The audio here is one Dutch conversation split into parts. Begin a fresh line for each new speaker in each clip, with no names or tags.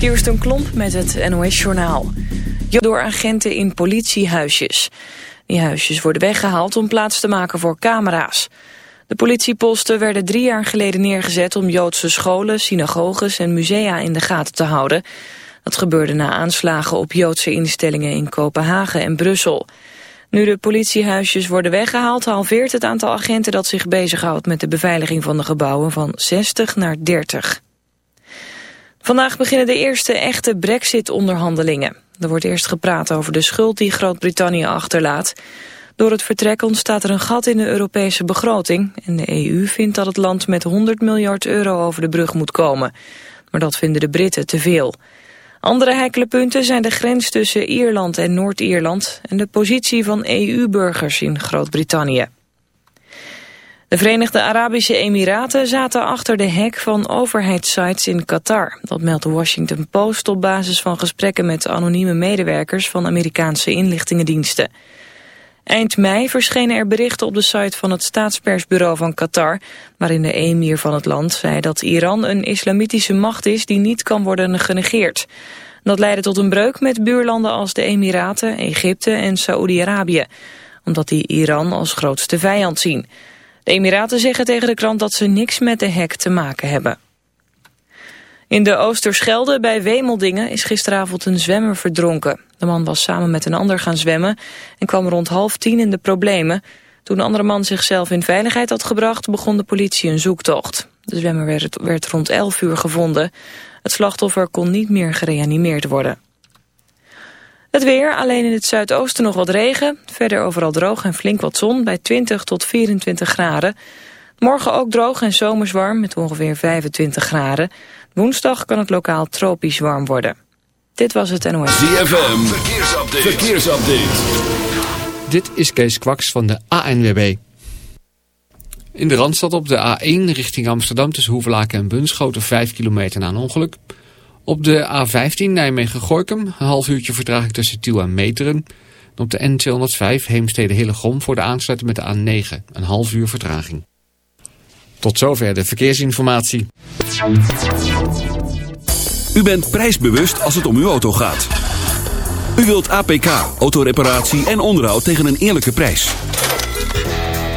een Klomp met het NOS-journaal. Door agenten in politiehuisjes. Die huisjes worden weggehaald om plaats te maken voor camera's. De politieposten werden drie jaar geleden neergezet om Joodse scholen, synagoges en musea in de gaten te houden. Dat gebeurde na aanslagen op Joodse instellingen in Kopenhagen en Brussel. Nu de politiehuisjes worden weggehaald, halveert het aantal agenten dat zich bezighoudt met de beveiliging van de gebouwen van 60 naar 30. Vandaag beginnen de eerste echte brexit-onderhandelingen. Er wordt eerst gepraat over de schuld die Groot-Brittannië achterlaat. Door het vertrek ontstaat er een gat in de Europese begroting... en de EU vindt dat het land met 100 miljard euro over de brug moet komen. Maar dat vinden de Britten te veel. Andere heikele punten zijn de grens tussen Ierland en Noord-Ierland... en de positie van EU-burgers in Groot-Brittannië. De Verenigde Arabische Emiraten zaten achter de hek van overheidssites in Qatar. Dat meldt de Washington Post op basis van gesprekken met anonieme medewerkers van Amerikaanse inlichtingendiensten. Eind mei verschenen er berichten op de site van het staatspersbureau van Qatar, waarin de emir van het land zei dat Iran een islamitische macht is die niet kan worden genegeerd. Dat leidde tot een breuk met buurlanden als de Emiraten, Egypte en Saoedi-Arabië, omdat die Iran als grootste vijand zien. De Emiraten zeggen tegen de krant dat ze niks met de hek te maken hebben. In de Oosterschelde bij Wemeldingen is gisteravond een zwemmer verdronken. De man was samen met een ander gaan zwemmen en kwam rond half tien in de problemen. Toen de andere man zichzelf in veiligheid had gebracht, begon de politie een zoektocht. De zwemmer werd, werd rond elf uur gevonden. Het slachtoffer kon niet meer gereanimeerd worden. Het weer, alleen in het zuidoosten nog wat regen. Verder overal droog en flink wat zon bij 20 tot 24 graden. Morgen ook droog en zomers warm met ongeveer 25 graden. Woensdag kan het lokaal tropisch warm worden. Dit was het NOS.
ZFM, verkeersupdate. verkeersupdate.
Dit is Kees Kwaks van de ANWB. In de Randstad op de A1 richting Amsterdam tussen Hoevelaken en Bunschoten 5 kilometer na een ongeluk. Op de A15 Nijmegen-Gorkum, een half uurtje vertraging tussen Tiel en Meteren. op de N205 Heemstede-Hillegom voor de aansluiting met de A9, een half uur vertraging. Tot zover de verkeersinformatie.
U bent prijsbewust als het om uw auto gaat. U wilt APK, autoreparatie en onderhoud tegen een eerlijke prijs.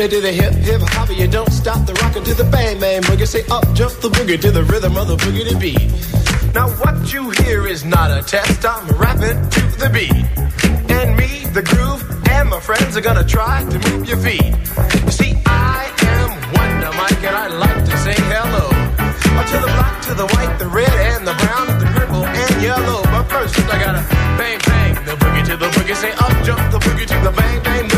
It to the hip hip hop. You don't stop the rockin' to the bang bang boogie. Say up jump the boogie to the rhythm of the boogie to beat. Now what you hear is not a test. I'm rapping to the beat, and me, the groove, and my friends are gonna try to move your feet. You see, I am Wonder Mike, and I like to say hello uh, to the black, to the white, the red, and the brown, the purple, and yellow. But first, I gotta bang bang the boogie to the boogie. Say up jump the boogie to the bang bang.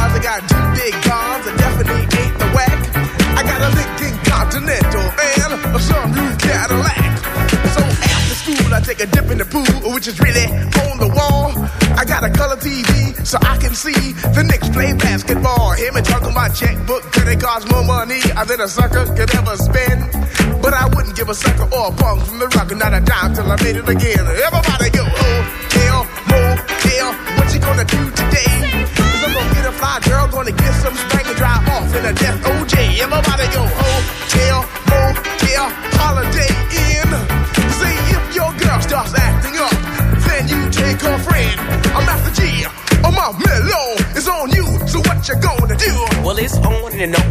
got two big guns, I definitely ain't the whack. I got a Lincoln Continental and a sunroof Cadillac. So after school, I take a dip in the pool, which is really on the wall. I got a color TV so I can see the Knicks play basketball. Hear me talking my checkbook, cause it costs more money than a sucker could ever spend. But I wouldn't give a sucker or a punk from the rock, not a dime till I made it again. Everybody go, oh, hotel, motel, what you gonna do today? Cause I'm gonna get a fly girl, gonna get some spank and drive off in a death OJ. Everybody go, hotel, motel, holiday in. See if your girl starts acting up, then you take her friend. I'm Master G, I'm off mellow, it's on you, so what you gonna do?
Well, it's on and on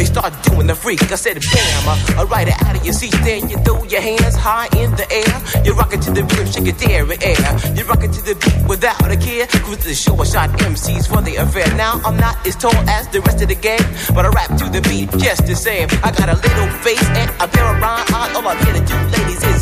they start doing the freak. I said bam, uh, I ride it out of your seat. Then you throw your hands high in the air. You rock it to the rhythm, shake it dairy air. You rock it to the beat without a care. Cruise the show, I shot MCs for the affair. Now I'm not as tall as the rest of the gang, but I rap to the beat just the same. I got a little face and a pair of rhyme eyes. All I'm here to do, ladies,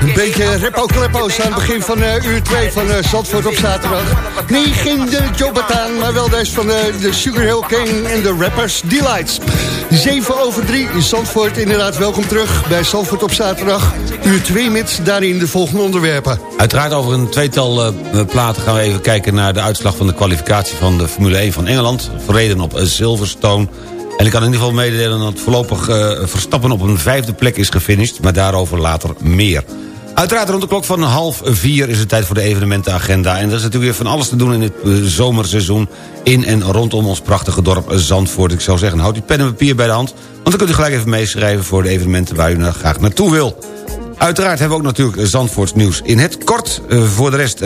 Een beetje repo-kleppo's aan het begin van uh, uur 2 van uh, Zandvoort op zaterdag. Niet ging de Jobataan, maar wel deze van uh, de Sugar Hill King en de Rappers Delights. 7 over 3 in Zandvoort. Inderdaad, welkom terug bij Zandvoort op zaterdag. Uur 2 met daarin de volgende onderwerpen.
Uiteraard over een tweetal uh, platen gaan we even kijken naar de uitslag van de kwalificatie van de Formule 1 van Engeland. Verreden op Silverstone. En ik kan in ieder geval mededelen dat voorlopig uh, Verstappen op een vijfde plek is gefinished. Maar daarover later meer. Uiteraard rond de klok van half vier is het tijd voor de evenementenagenda. En er is natuurlijk weer van alles te doen in het zomerseizoen... in en rondom ons prachtige dorp Zandvoort. Ik zou zeggen, houd uw pen en papier bij de hand... want dan kunt u gelijk even meeschrijven voor de evenementen waar u nou graag naartoe wil. Uiteraard hebben we ook natuurlijk Zandvoorts nieuws in het kort. Uh, voor de rest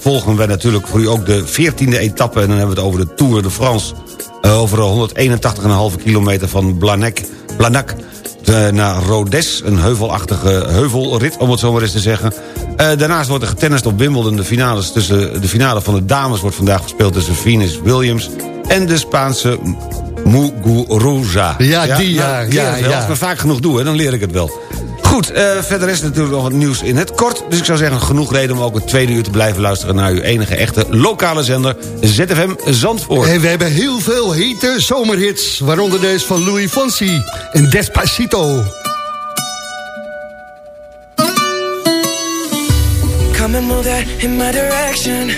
volgen we natuurlijk voor u ook de 14e etappe... en dan hebben we het over de Tour de France. Over 181,5 kilometer van Blanek, Blanak naar Rodes. Een heuvelachtige heuvelrit, om het zo maar eens te zeggen. Uh, daarnaast wordt er getennist op Wimbledon. De, finales tussen, de finale van de dames wordt vandaag gespeeld tussen Venus Williams... en de Spaanse Muguruza.
Ja, die ja. ja, ja,
ja. Als ik het vaak genoeg doe, hè, dan leer ik het wel. Goed, uh, verder is natuurlijk nog wat nieuws in het kort. Dus ik zou zeggen, genoeg reden om ook het tweede uur te blijven luisteren... naar uw enige echte lokale zender, ZFM Zandvoort.
En we hebben heel veel hete zomerhits. Waaronder deze van Louis Fonsi en Despacito.
Come and move that in my direction.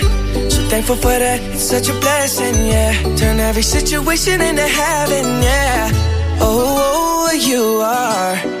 So thankful for that, it's such a blessing, yeah. Turn every situation into heaven, yeah. Oh, oh you are...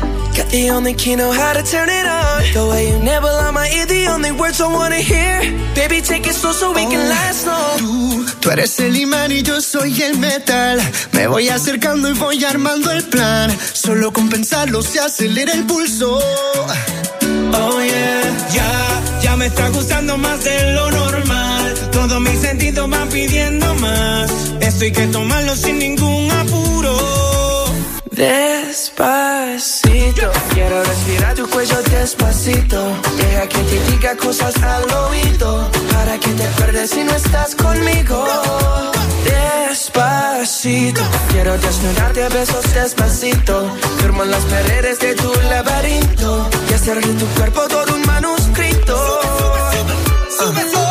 Got the only key, know how to turn it on. The way you never on my ear, the only words I wanna hear. Baby, take it slow so we can last long.
Tú, tú eres el imán y yo soy el metal. Me voy acercando y voy armando el plan. Solo con pensarlo se acelera el pulso.
Oh yeah,
ya, ya me está gustando más de lo normal. Todos mis sentidos van pidiendo más. Esto hay que tomarlo sin ningún apuro.
Despacito, quiero respirar tu cuello despacito. Deja que te diga cosas al oído. Para que te acuerdes si no estás conmigo. Despacito, quiero desnudarte a besos despacito. Firmo las paredes de tu laberinto. Y hacer de tu cuerpo todo un manuscrito.
Sube,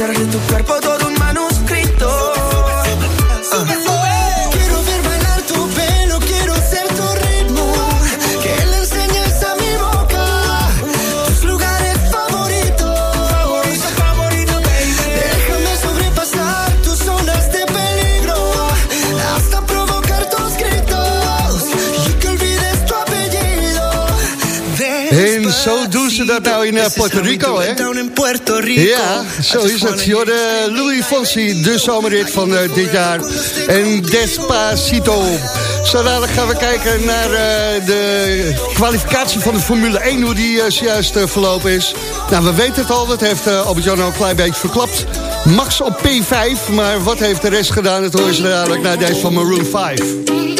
Hacer de tu cuerpo todo un
dat nou in eh, Puerto Rico, hè? Ja, zo is het. Jorde Louis Fonsi, de zomerrit van eh, dit jaar. En Despacito. Zo dadelijk gaan we kijken naar eh, de kwalificatie van de Formule 1... hoe die eh, zojuist eh, verlopen is. Nou, we weten het al, dat heeft Albert-Jan al een klein beetje verklapt. Max op P5, maar wat heeft de rest gedaan? Dat horen ze dadelijk naar deze van Maroon 5.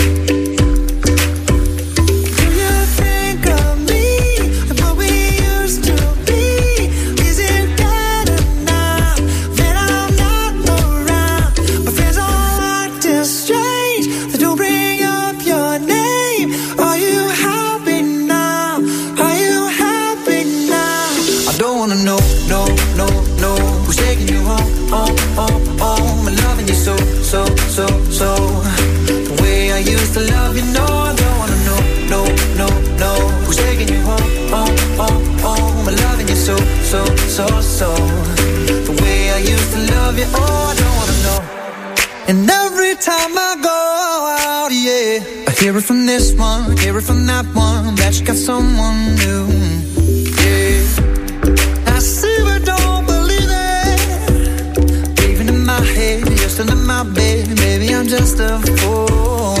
Oh, I don't wanna know. And every time I go out, yeah, I hear it from this one, hear it from that one, that you got someone new. Yeah, I see but don't believe it. Even in my head, still in my bed. Maybe I'm just a fool.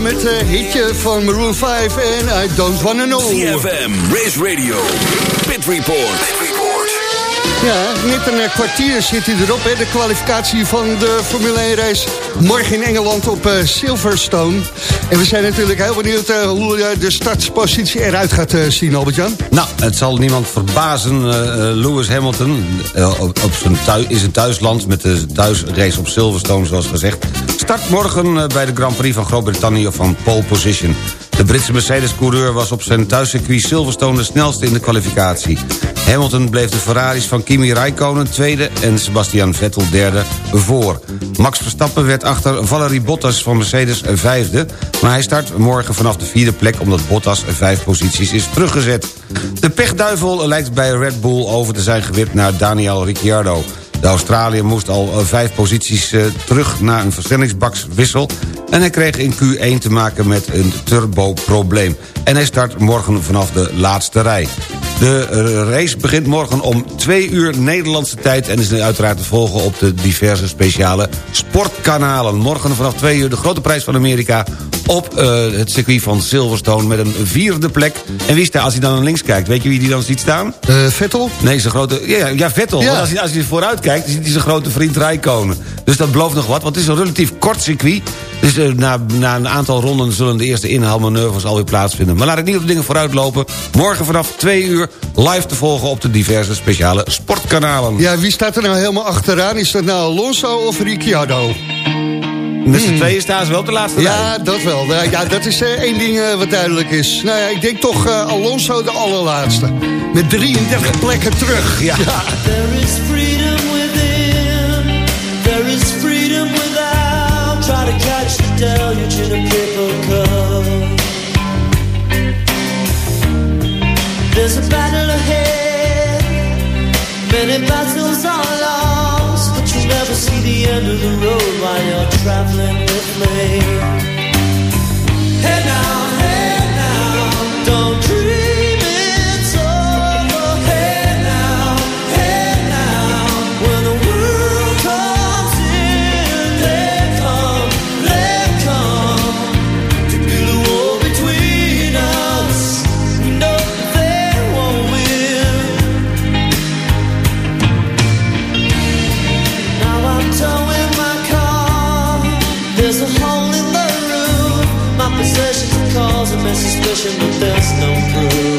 Met het hitje van Maroon 5 en I Don't Wanna Know.
CFM, Race Radio, Pit Report.
Ja, net een eh, kwartier zit hij erop, hè, de kwalificatie van de Formule 1 race. Morgen in Engeland op uh, Silverstone. En we zijn natuurlijk heel benieuwd uh, hoe uh, de startpositie eruit gaat zien, Albert-Jan.
Nou, het zal niemand verbazen. Lewis Hamilton op, op zijn thuis, in zijn thuisland met de thuisrace op Silverstone, zoals gezegd... start morgen bij de Grand Prix van Groot-Brittannië van pole position. De Britse Mercedes-coureur was op zijn thuiscircuit Silverstone de snelste in de kwalificatie. Hamilton bleef de Ferraris van Kimi Räikkönen tweede en Sebastian Vettel derde voor. Max Verstappen werd achter Valerie Bottas van Mercedes vijfde... maar hij start morgen vanaf de vierde plek omdat Bottas vijf posities is teruggezet. De pechduivel lijkt bij Red Bull over te zijn gewipt naar Daniel Ricciardo. De Australiër moest al eh, vijf posities uh, terug na een versnellingsbakswissel... en hij kreeg in Q1 te maken met een turboprobleem. En hij start morgen vanaf de laatste rij. De eh, race begint morgen om 2 uur Nederlandse tijd... en is uiteraard te volgen op de diverse speciale sportkanalen. Morgen vanaf 2 uur de grote prijs van Amerika... op uh, het circuit van Silverstone met een vierde plek. En wie staat, als hij dan naar links kijkt, weet je wie die dan ziet staan?
Uh, Vettel?
Nee, zijn grote... Ja, ja Vettel. Ja. Als, hij, als hij vooruit kijkt, ziet hij zijn grote vriend Rijkonen. Dus dat belooft nog wat, want het is een relatief kort circuit. Dus uh, na, na een aantal ronden zullen de eerste inhaalmanoeuvres alweer plaatsvinden. Maar laat ik niet op de dingen vooruit lopen. Morgen vanaf 2 uur live te volgen op de diverse speciale sportkanalen.
Ja, wie staat er nou helemaal achteraan? Is dat nou Alonso of Ricciardo?
Met z'n hmm. tweeën staan ze wel op de laatste
Ja, dat wel. Ja, dat is uh, één ding uh, wat duidelijk is. Nou ja, ik denk toch uh, Alonso de allerlaatste. Met 33 plekken terug. Ja. ja. The deluge in a paper cup. There's a battle ahead. Many battles are lost. But you never see the end of the road while you're traveling with me. Hey now, hey now, don't Mas does no prove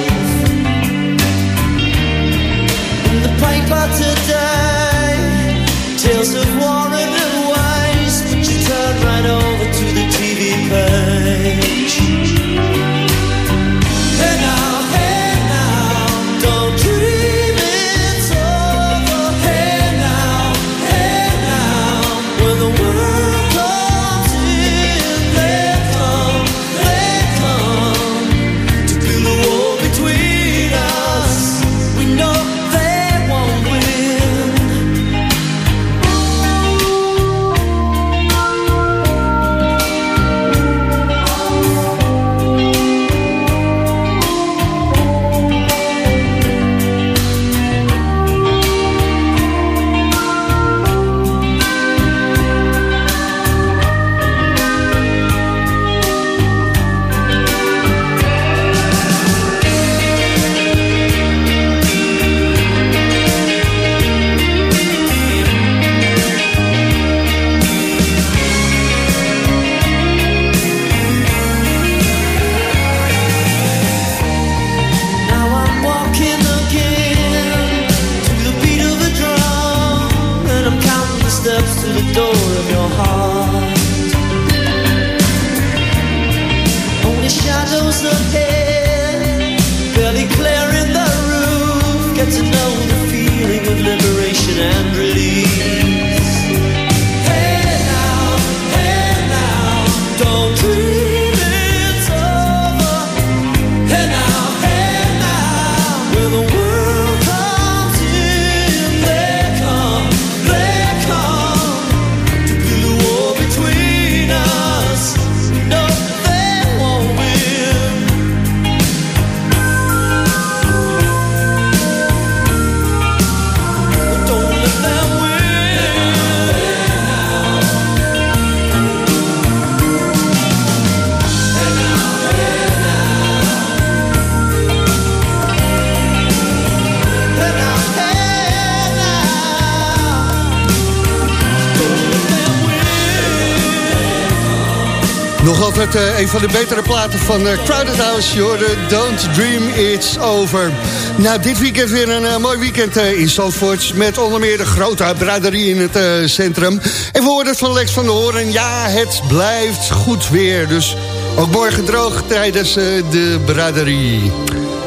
Nog altijd uh, een van de betere platen van uh, Crowded House. Je Don't Dream It's Over. Nou, dit weekend weer een uh, mooi weekend in Zandvoort. Met onder meer de grote braderie in het centrum. En we hoorden het van Lex van der Hoorn. Ja, het blijft goed weer. Dus ook morgen droog tijdens de braderie.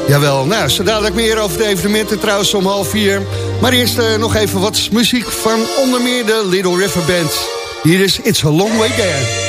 Jawel, nou, zo dadelijk meer over de evenementen trouwens om half vier. Maar eerst nog even wat muziek van onder meer de Little River Band. Hier is It's a Long Way There.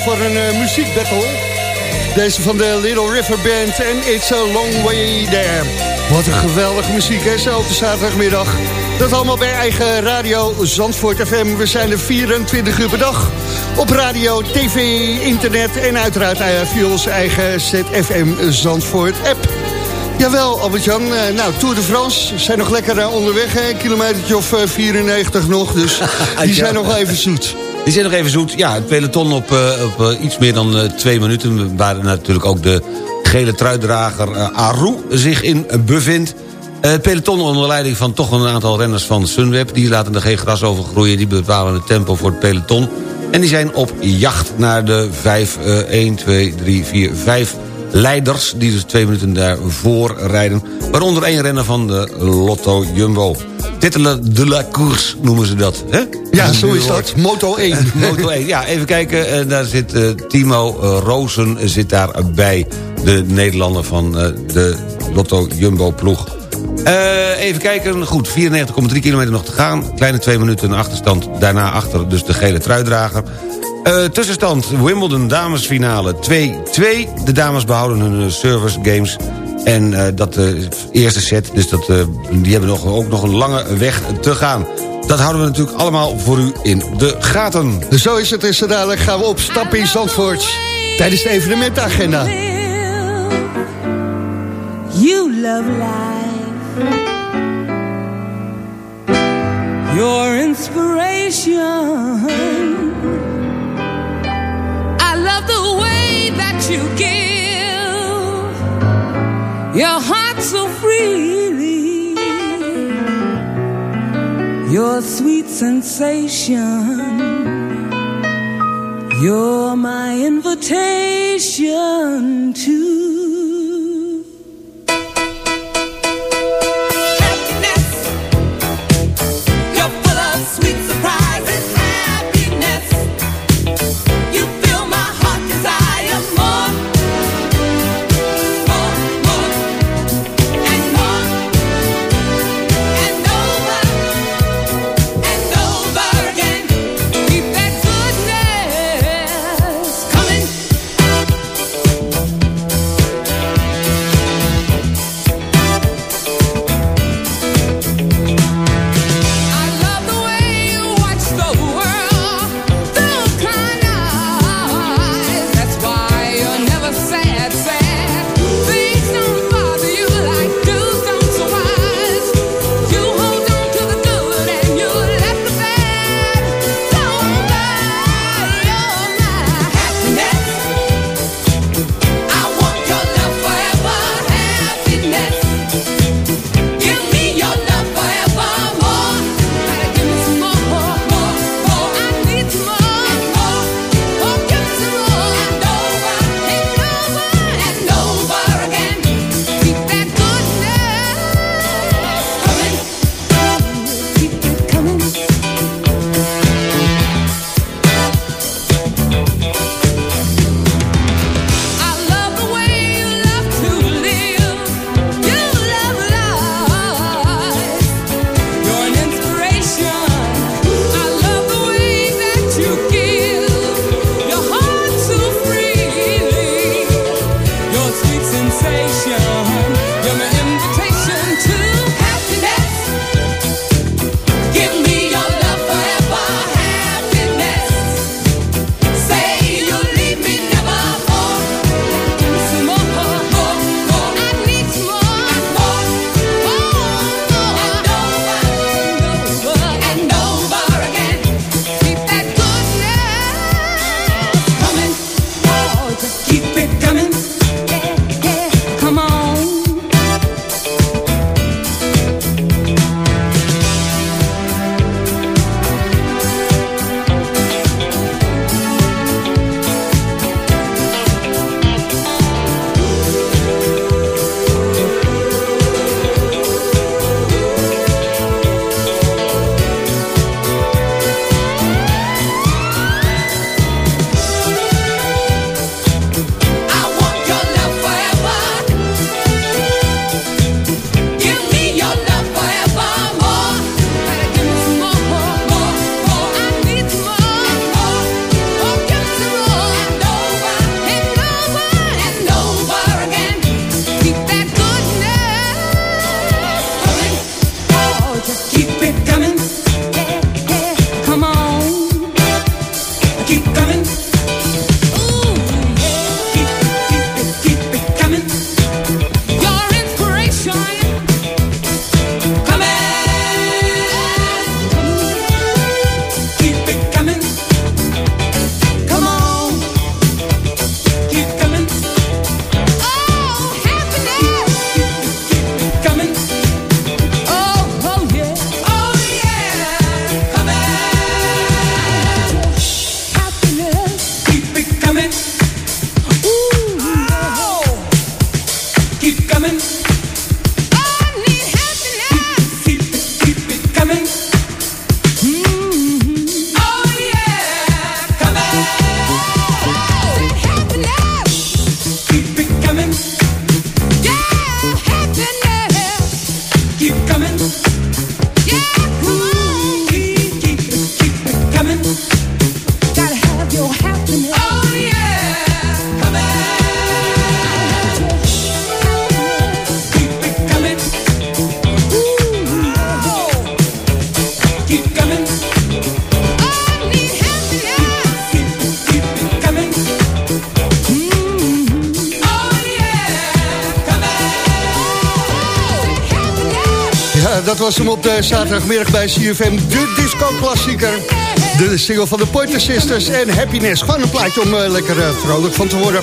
Voor een uh, muziekbattle. Deze van de Little River Band en It's a Long Way There. Wat een geweldige muziek, hè, zo op de zaterdagmiddag. Dat allemaal bij eigen radio Zandvoort FM. We zijn er 24 uur per dag op radio, tv, internet... en uiteraard uh, via onze eigen ZFM Zandvoort app. Jawel, Albert-Jan. Uh, nou, Tour de France zijn nog lekker onderweg. Een kilometertje of 94 nog, dus die zijn nog even zoet.
Die zijn nog even zoet. Ja, het peloton op, uh, op iets meer dan twee minuten... waar natuurlijk ook de gele truidrager Aru zich in bevindt. Het peloton onder leiding van toch een aantal renners van Sunweb... die laten er geen gras over groeien, die bepalen het tempo voor het peloton... En die zijn op jacht naar de 5, 1, 2, 3, 4, 5 leiders... die dus twee minuten daarvoor rijden. Waaronder één renner van de Lotto Jumbo. Tittelen de la course noemen ze dat. Hè?
Ja, zo is dat. Moto 1.
Moto 1, ja. Even kijken. Daar zit uh, Timo Rozen zit daarbij. De Nederlander van uh, de Lotto Jumbo ploeg. Even kijken, goed, 94,3 kilometer nog te gaan. Kleine twee minuten achterstand, daarna achter dus de gele truidrager. Uh, tussenstand Wimbledon damesfinale 2-2. De dames behouden hun service games. En uh, dat uh, eerste set, dus dat, die hebben nog, ook nog een lange weg te gaan. Dat houden we natuurlijk allemaal voor u in de gaten.
Zo is het, en zo dadelijk gaan we op stap in Zandvoort. Tijdens de evenementagenda.
You love life. Your inspiration. The way that you give your heart so freely, your sweet sensation. You're my invitation to.
Was hem op de zaterdagmiddag bij CFM, de disco-klassieker. De single van de Pointer Sisters en Happiness. Gewoon een plaatje om eh, lekker eh, vrolijk van te worden.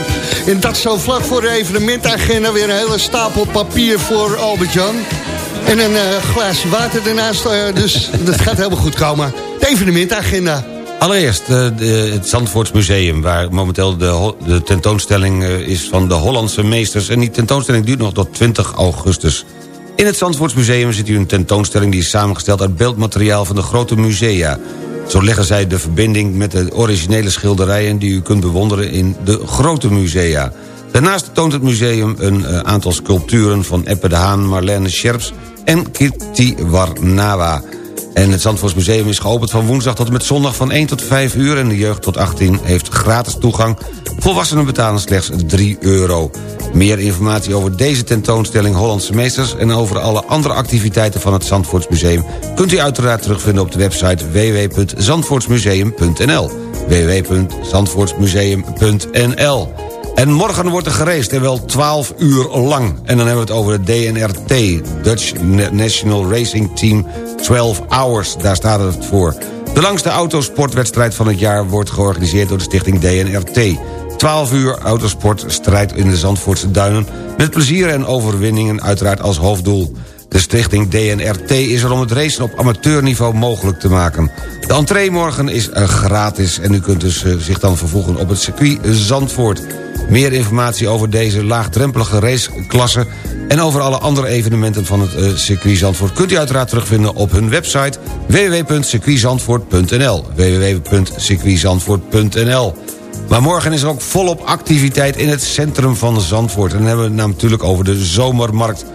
En dat zo vlak voor de evenementagenda. Weer een hele stapel papier voor Albert-Jan. En een eh, glaasje water ernaast. eh, dus dat gaat helemaal goed komen. De evenementagenda.
Allereerst de- het Zandvoorts Museum... waar momenteel de, de tentoonstelling is van de Hollandse meesters... en die tentoonstelling duurt nog tot 20 augustus. In het Zandvoorts Museum ziet u een tentoonstelling... die is samengesteld uit beeldmateriaal van de grote musea. Zo leggen zij de verbinding met de originele schilderijen... die u kunt bewonderen in de grote musea. Daarnaast toont het museum een eh, aantal sculpturen... van Eppe de Haan, Marlene Scherps en Kitty Warnawa... En het Zandvoorts Museum is geopend van woensdag tot en met zondag van 1 tot 5 uur... en de jeugd tot 18 heeft gratis toegang. Volwassenen betalen slechts 3 euro. Meer informatie over deze tentoonstelling Hollandse Meesters... en over alle andere activiteiten van het Zandvoorts Museum... kunt u uiteraard terugvinden op de website www.zandvoortsmuseum.nl www.zandvoortsmuseum.nl en morgen wordt er gereisd en wel 12 uur lang. En dan hebben we het over de DNRT, Dutch National Racing Team 12 Hours. Daar staat het voor. De langste autosportwedstrijd van het jaar wordt georganiseerd door de stichting DNRT. 12 uur autosportstrijd in de Zandvoortse duinen... met plezier en overwinningen uiteraard als hoofddoel. De stichting DNRT is er om het racen op amateurniveau mogelijk te maken. De entree morgen is eh, gratis en u kunt dus eh, zich dan vervoegen op het circuit Zandvoort. Meer informatie over deze laagdrempelige raceklasse... en over alle andere evenementen van het eh, circuit Zandvoort... kunt u uiteraard terugvinden op hun website www.circuitzandvoort.nl www.circuitzandvoort.nl maar morgen is er ook volop activiteit in het centrum van Zandvoort. En dan hebben we het natuurlijk over de zomermarkt.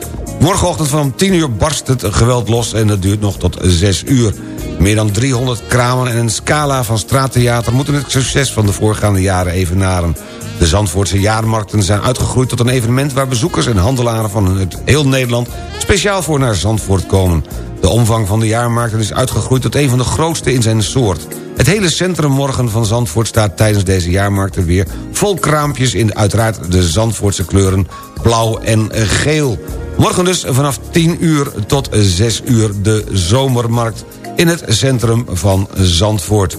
Morgenochtend van 10 uur barst het geweld los en dat duurt nog tot 6 uur. Meer dan 300 kramen en een scala van straattheater... moeten het succes van de voorgaande jaren evenaren. De Zandvoortse jaarmarkten zijn uitgegroeid tot een evenement... waar bezoekers en handelaren van het heel Nederland... speciaal voor naar Zandvoort komen. De omvang van de jaarmarkten is uitgegroeid tot een van de grootste in zijn soort. Het hele centrum morgen van Zandvoort staat tijdens deze jaarmarkten weer... vol kraampjes in uiteraard de Zandvoortse kleuren blauw en geel. Morgen dus vanaf 10 uur tot 6 uur de zomermarkt in het centrum van Zandvoort.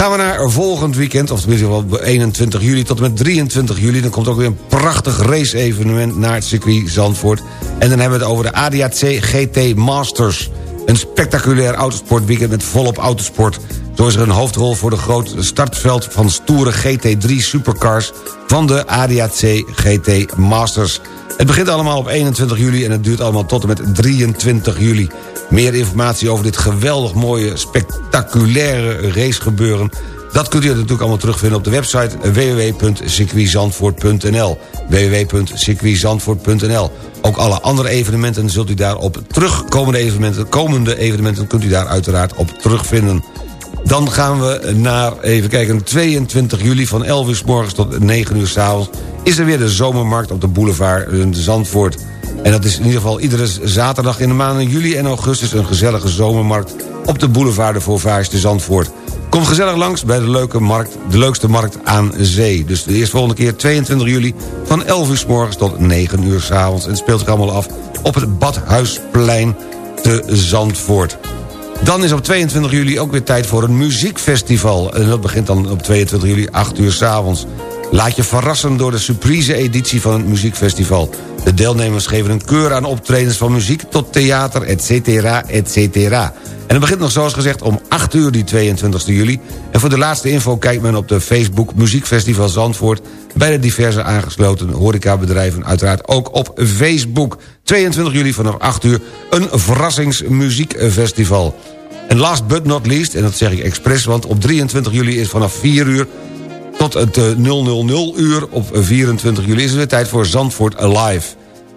Gaan we naar volgend weekend, of tenminste wel 21 juli tot en met 23 juli... dan komt ook weer een prachtig race-evenement naar het circuit Zandvoort. En dan hebben we het over de ADAC GT Masters. Een spectaculair autosportweekend met volop autosport. Zo is er een hoofdrol voor de grote startveld van stoere GT3 supercars... van de ADAC GT Masters. Het begint allemaal op 21 juli en het duurt allemaal tot en met 23 juli. Meer informatie over dit geweldig mooie, spectaculaire racegebeuren... dat kunt u natuurlijk allemaal terugvinden op de website www.circuitzandvoort.nl www.circuitzandvoort.nl Ook alle andere evenementen zult u daarop terug... komende evenementen, komende evenementen kunt u daar uiteraard op terugvinden. Dan gaan we naar, even kijken, 22 juli van 11 uur s morgens tot 9 uur s avonds... is er weer de zomermarkt op de boulevard Zandvoort. En dat is in ieder geval iedere zaterdag in de maanden juli en augustus... een gezellige zomermarkt op de boulevard de Vauvage te Zandvoort. Kom gezellig langs bij de, leuke markt, de leukste markt aan zee. Dus de eerste volgende keer 22 juli van 11 uur s morgens tot 9 uur s avonds. En speelt zich allemaal af op het Badhuisplein te Zandvoort. Dan is op 22 juli ook weer tijd voor een muziekfestival. En dat begint dan op 22 juli 8 uur s avonds. Laat je verrassen door de surprise editie van het muziekfestival. De deelnemers geven een keur aan optredens van muziek tot theater, et cetera, et cetera. En het begint nog zoals gezegd om 8 uur die 22 juli. En voor de laatste info kijkt men op de Facebook Muziekfestival Zandvoort... bij de diverse aangesloten horecabedrijven uiteraard ook op Facebook. 22 juli vanaf 8 uur een verrassingsmuziekfestival. En last but not least, en dat zeg ik expres... want op 23 juli is vanaf 4 uur tot het eh, 000 uur op 24 juli... is het weer tijd voor Zandvoort Alive.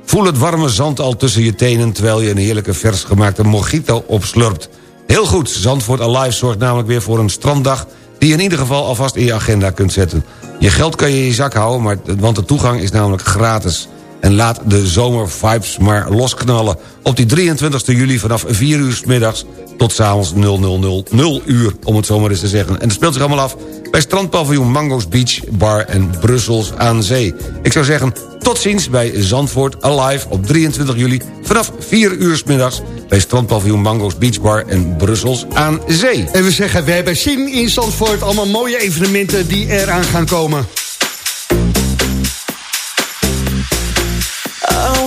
Voel het warme zand al tussen je tenen... terwijl je een heerlijke vers gemaakte mojito opslurpt. Heel goed, Zandvoort Alive zorgt namelijk weer voor een stranddag... die je in ieder geval alvast in je agenda kunt zetten. Je geld kan je in je zak houden, maar, want de toegang is namelijk gratis. En laat de zomervibes maar losknallen. Op die 23 juli vanaf 4 uur s middags tot s'avonds 0000 uur, om het zomaar eens te zeggen. En dat speelt zich allemaal af bij strandpaviljoen Mango's Beach Bar en Brussels aan Zee. Ik zou zeggen, tot ziens bij Zandvoort Alive op 23 juli... vanaf 4 uur s middags bij strandpaviljoen Mango's Beach Bar en Brussels aan Zee.
En we zeggen, we hebben zin in Zandvoort. Allemaal mooie evenementen die eraan gaan komen.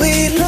we love.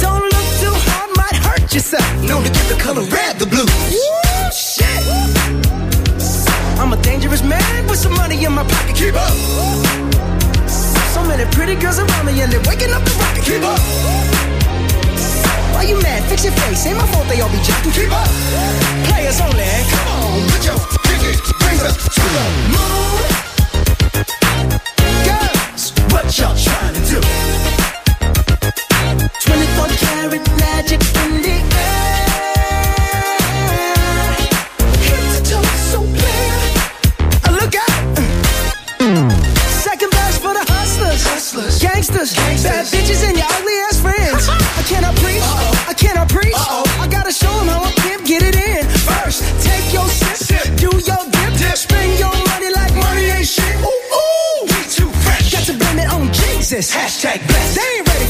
Don't look too hard, might hurt yourself. Color red, the shit. I'm a dangerous man with some money in my pocket. Keep up. So many pretty girls around me, and they're waking up the rocket. Keep up. Why you mad? Fix your face. Ain't my fault they all be jacking. Keep up. Players only. Come on, put your pinky rings up to the moon.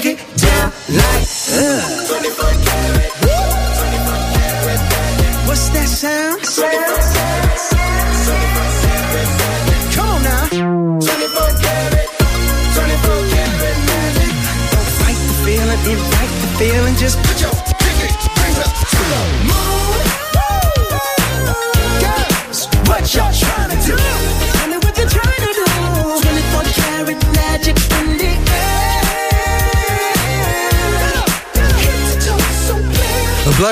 break it. Down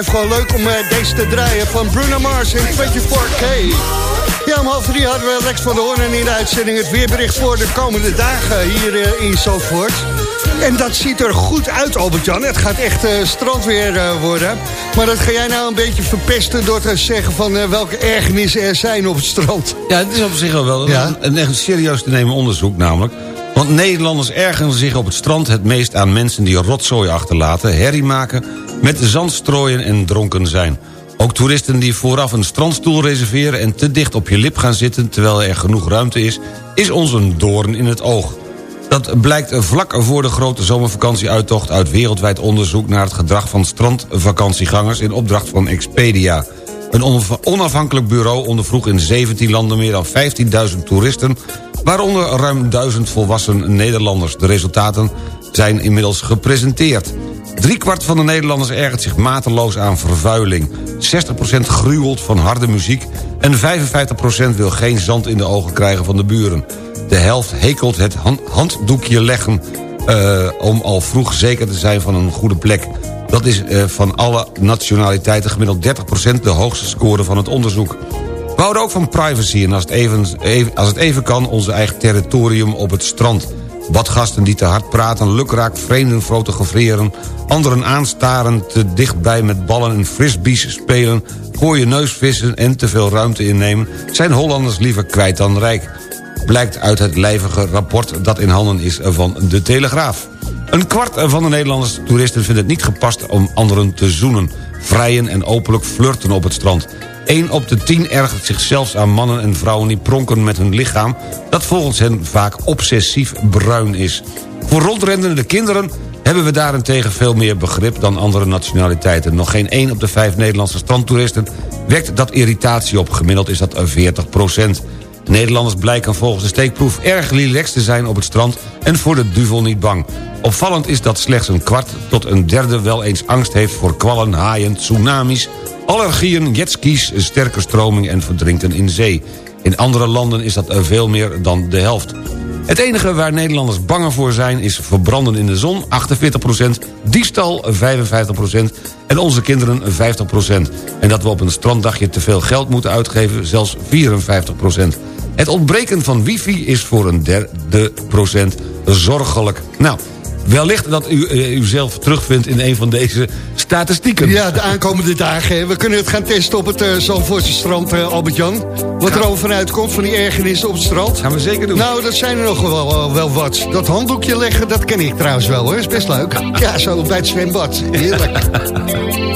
blijft gewoon leuk om eh, deze te draaien van Bruno Mars in 24K. Ja, om half drie hadden we Lex van der Hoorn in de uitzending... het weerbericht voor de komende dagen hier eh, in Zandvoort. En dat ziet er goed uit, Albert-Jan. Het gaat echt eh, strandweer worden. Maar dat ga jij nou een beetje verpesten... door te zeggen van welke ergernissen er zijn op het strand.
Ja, het is op zich wel
Ja.
een, een echt serieus te nemen onderzoek namelijk. Want Nederlanders ergeren zich op het strand het meest aan mensen die rotzooi achterlaten... herrie maken, met zand strooien en dronken zijn. Ook toeristen die vooraf een strandstoel reserveren... en te dicht op je lip gaan zitten terwijl er genoeg ruimte is... is ons een doorn in het oog. Dat blijkt vlak voor de grote zomervakantieuittocht... uit wereldwijd onderzoek naar het gedrag van strandvakantiegangers... in opdracht van Expedia. Een onaf- onafhankelijk bureau ondervroeg in 17 landen meer dan 15.000 toeristen... waaronder ruim 1000 volwassen Nederlanders. De resultaten zijn inmiddels gepresenteerd. Driekwart van de Nederlanders ergert zich mateloos aan vervuiling. 60% gruwelt van harde muziek... en 55% wil geen zand in de ogen krijgen van de buren. De helft hekelt het han- handdoekje leggen... eh, om al vroeg zeker te zijn van een goede plek. Dat is eh, van alle nationaliteiten gemiddeld 30% de hoogste score van het onderzoek. We houden ook van privacy en als het even- als het even kan... onze eigen territorium op het strand. Badgasten die te hard praten, lukraak vreemden fotograferen... anderen aanstaren, te dichtbij met ballen en frisbees spelen... je neus vissen en te veel ruimte innemen... zijn Hollanders liever kwijt dan rijk. Blijkt uit het lijvige rapport dat in handen is van de Telegraaf. Een kwart van de Nederlandse toeristen vindt het niet gepast om anderen te zoenen. Vrijen en openlijk flirten op het strand. 1 op de 10 ergert zich zelfs aan mannen en vrouwen die pronken met hun lichaam... dat volgens hen vaak obsessief bruin is. Voor rondrendende kinderen hebben we daarentegen veel meer begrip dan andere nationaliteiten. Nog geen 1 op de 5 Nederlandse strandtoeristen wekt dat irritatie op. Gemiddeld is dat 40 procent. Nederlanders blijken volgens de steekproef erg relaxed te zijn op het strand... en voor de duvel niet bang. Opvallend is dat slechts een kwart tot een derde wel eens angst heeft... voor kwallen, haaien, tsunamis, allergieën, jetskis, sterke stroming en verdrinken in zee. In andere landen is dat veel meer dan de helft. Het enige waar Nederlanders banger voor zijn is verbranden in de zon, 48%, diefstal 55% en onze kinderen 50%. En dat we op een stranddagje te veel geld moeten uitgeven, zelfs 54%. Het ontbreken van wifi is voor een derde procent zorgelijk. Nou, wellicht dat u eh, uzelf terugvindt in een van deze statistieken.
Ja, de aankomende dagen. hè. We kunnen het gaan testen op het uh, Zandvoortse strand, eh, Albert-Jan. Wat er al vanuit komt van die ergernissen op het strand.
Gaan we zeker doen.
Nou, dat zijn er nog wel, wel, wel wat. Dat handdoekje leggen, dat ken ik trouwens wel hoor. Is best leuk. Ja, zo bij het zwembad. Heerlijk.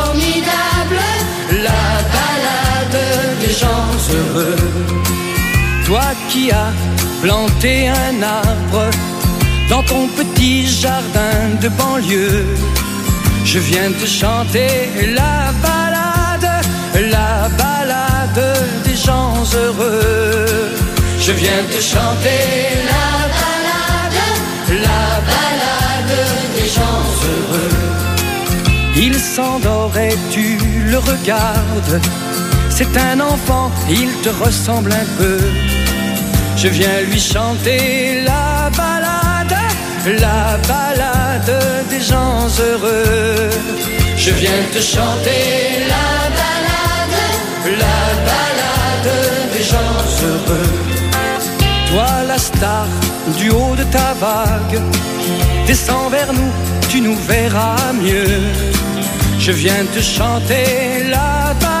gens heureux. Toi qui as planté un arbre dans ton petit jardin de banlieue, je viens te chanter la balade, la balade des gens heureux. Je viens te chanter la balade, la balade des gens heureux. Il s'endort et tu le regardes. C'est un enfant, il te ressemble un peu. Je viens lui chanter la balade, la balade des gens heureux. Je viens te chanter la balade, la balade des gens heureux. Toi la star du haut de ta vague, descends vers nous, tu nous verras mieux. Je viens te chanter la balade, la balade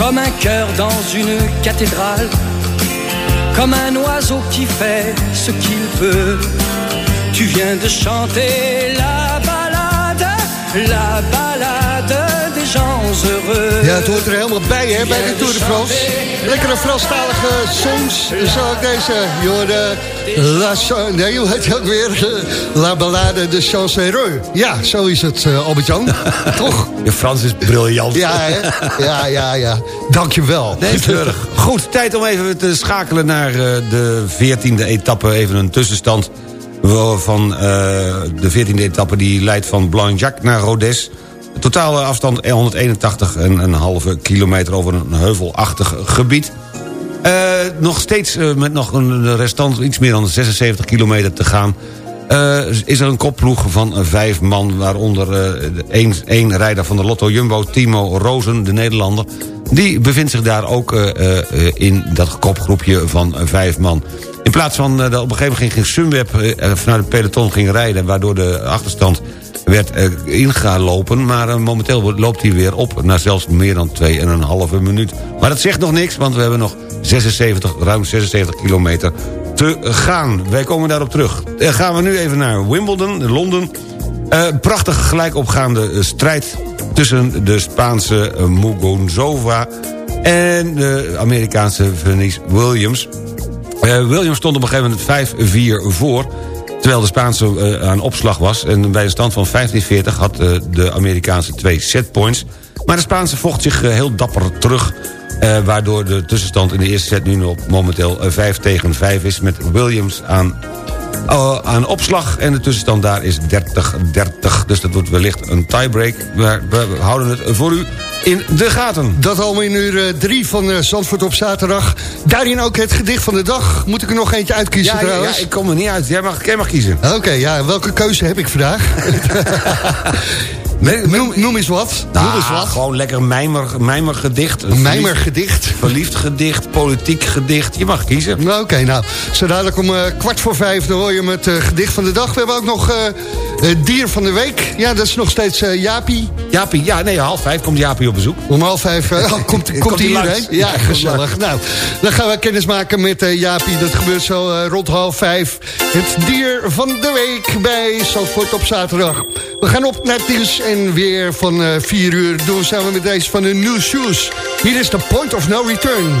Comme un cœur dans une cathédrale, comme un oiseau qui fait ce qu'il veut. Tu viens de chanter la balade, la balade gens heureux.
Ja, het hoort er helemaal bij, hè, bij de Tour de France. Lekkere Franstalige songs. Zo ook deze, je hoorde La, nee, hoe heet het ook weer? La Ballade de Chancereux. Ja, zo is het, eh, Albert-Jan. Toch?
Je Frans is briljant.
Ja, hè? Ja, ja, ja. Dankjewel.
Nee, keurig. Goed, tijd om even te schakelen naar eh, de 14e etappe. Even een tussenstand van eh, de 14e etappe... die leidt van Blanjac naar Totale afstand 181 en een halve kilometer over een heuvelachtig gebied. Eh, nog steeds eh, met nog een restant iets meer dan 76 kilometer te gaan... eh, is er een kopploeg van vijf man... waaronder eh, één, rijder van de Lotto Jumbo, Timo Rozen, de Nederlander... die bevindt zich daar ook eh, in dat kopgroepje van vijf man. In plaats van dat op een gegeven moment ging Sunweb vanuit het peloton ging rijden... waardoor de achterstand werd eh, ingelopen. Maar momenteel loopt hij weer op naar zelfs meer dan 2,5 minuut. Maar dat zegt nog niks, want we hebben nog 76, ruim 76 kilometer te gaan. Wij komen daarop terug. Eh, gaan we nu even naar Wimbledon, Londen. Eh, prachtig gelijkopgaande eh, strijd tussen de Spaanse Muguruza en de Amerikaanse Venus Williams. Williams stond op een gegeven moment 5-4 voor... terwijl de Spaanse aan opslag was. En bij een stand van 15-40 had de Amerikaanse twee setpoints. Maar de Spaanse vocht zich heel dapper terug... eh, waardoor de tussenstand in de eerste set nu nog momenteel eh, 5 tegen 5 is... met Williams aan, eh, aan opslag. En de tussenstand daar is 30-30. Dus dat wordt wellicht een tiebreak. Maar we houden het voor u in de gaten.
Dat allemaal in uur 3 van eh, Zandvoort op zaterdag. Daarin ook het gedicht van de dag. Moet ik er nog eentje uitkiezen
Ja, ja,
trouwens?
ja, ik kom er niet uit. Jij mag, jij mag kiezen.
Oké, ja, welke keuze heb ik vandaag? noem, noem eens wat. noem eens
Nou,
wat.
gewoon lekker mijmer, mijmergedicht.
Een mijmergedicht.
Verliefd gedicht, politiek gedicht. Je mag kiezen.
Nou, Oké, nou, zo dadelijk om eh, kwart voor vijf... dan hoor je met het gedicht van de dag. We hebben ook nog eh, het dier van de week. Ja, dat is nog steeds eh Jaapie.
Jaapie, ja, nee, half vijf komt Jaapie op bezoek.
Om half vijf eh, komt, komt,
Komt
hij hierheen? Ja, gezellig. Nou, dan gaan we kennis maken met eh, Jaapie. Dat gebeurt zo eh, rond half vijf. Het dier van de week bij Zandvoort op zaterdag. We gaan op naar het nieuws en weer van eh, vier uur doen we samen met deze van de New Shoes. Hier is de Point of No Return.